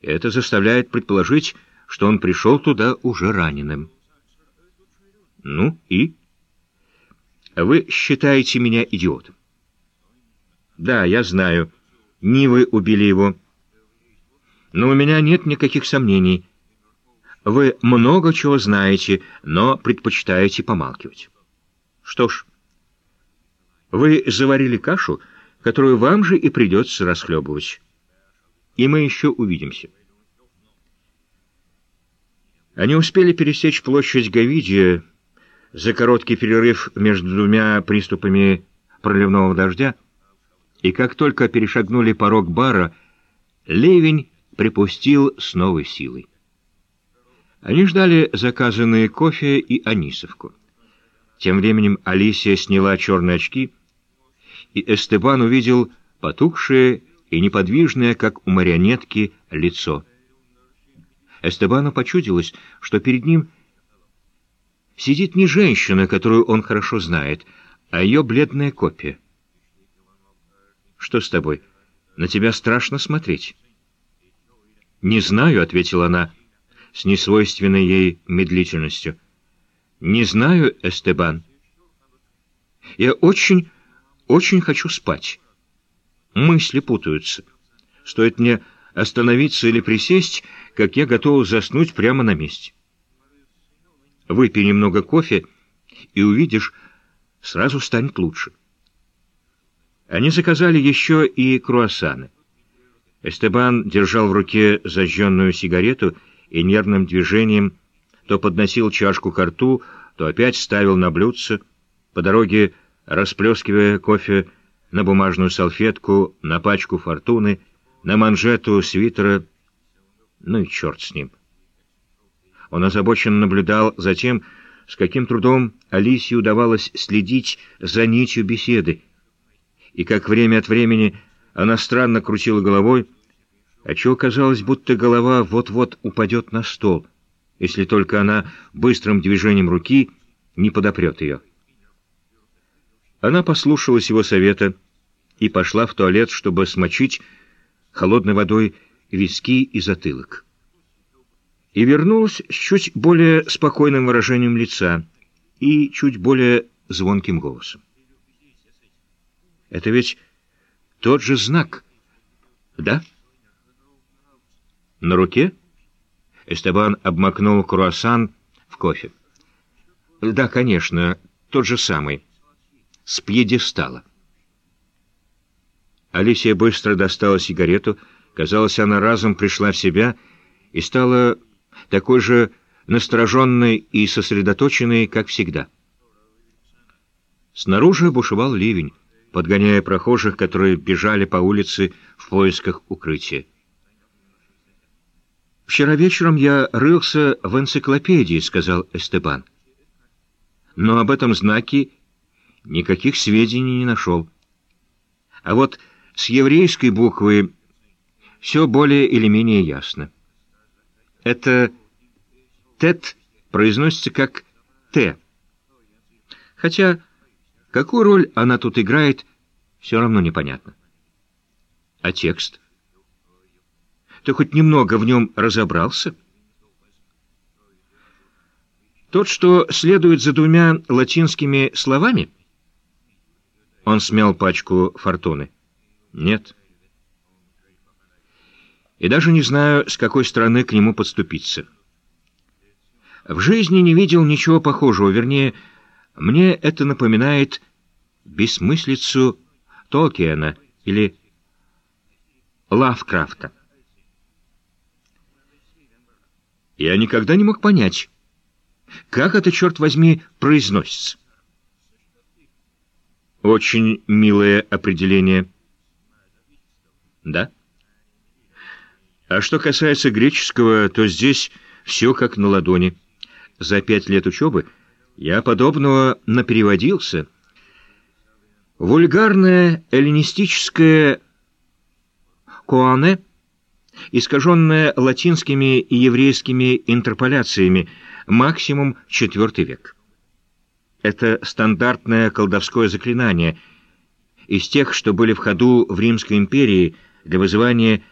Это заставляет предположить, что он пришел туда уже раненым. Ну и? Вы считаете меня идиотом? Да, я знаю. Не вы убили его. Но у меня нет никаких сомнений. Вы много чего знаете, но предпочитаете помалкивать. Что ж, вы заварили кашу, которую вам же и придется расхлебывать. И мы еще увидимся. Они успели пересечь площадь Говидия за короткий перерыв между двумя приступами проливного дождя, и как только перешагнули порог бара, ливень припустил с новой силой. Они ждали заказанные кофе и анисовку. Тем временем Алисия сняла черные очки, и Эстебан увидел потухшее и неподвижное, как у марионетки, лицо. Эстебану почудилось, что перед ним сидит не женщина, которую он хорошо знает, а ее бледная копия. «Что с тобой? На тебя страшно смотреть». «Не знаю», — ответила она с несвойственной ей медлительностью. «Не знаю, Эстебан. Я очень, очень хочу спать. Мысли путаются. Стоит мне остановиться или присесть, как я готов заснуть прямо на месте. Выпей немного кофе, и увидишь, сразу станет лучше». Они заказали еще и круассаны. Эстебан держал в руке зажженную сигарету и нервным движением то подносил чашку к рту, то опять ставил на блюдце, по дороге расплескивая кофе на бумажную салфетку, на пачку фортуны, на манжету свитера. Ну и черт с ним. Он озабоченно наблюдал за тем, с каким трудом Алисе удавалось следить за нитью беседы, и как время от времени она странно крутила головой, отчего казалось, будто голова вот-вот упадет на стол, если только она быстрым движением руки не подопрет ее. Она послушалась его совета и пошла в туалет, чтобы смочить холодной водой виски и затылок. И вернулась с чуть более спокойным выражением лица и чуть более звонким голосом. Это ведь тот же знак, да? На руке? Эстебан обмакнул круассан в кофе. Да, конечно, тот же самый. С пьедестала. Алисия быстро достала сигарету. Казалось, она разом пришла в себя и стала такой же настороженной и сосредоточенной, как всегда. Снаружи бушевал ливень подгоняя прохожих, которые бежали по улице в поисках укрытия. «Вчера вечером я рылся в энциклопедии», — сказал Эстебан. «Но об этом знаке никаких сведений не нашел. А вот с еврейской буквы все более или менее ясно. Это «тет» произносится как «т». Хотя Какую роль она тут играет, все равно непонятно. А текст? Ты хоть немного в нем разобрался? Тот, что следует за двумя латинскими словами? Он смял пачку фортуны. Нет. И даже не знаю, с какой стороны к нему подступиться. В жизни не видел ничего похожего, вернее, мне это напоминает бессмыслицу Толкиена или Лавкрафта. Я никогда не мог понять, как это, черт возьми, произносится. Очень милое определение. Да? А что касается греческого, то здесь все как на ладони. За пять лет учебы я подобного напереводился. Вульгарное эллинистическое «коане», искаженное латинскими и еврейскими интерполяциями, максимум IV век. Это стандартное колдовское заклинание. Из тех, что были в ходу в Римской империи для вызывания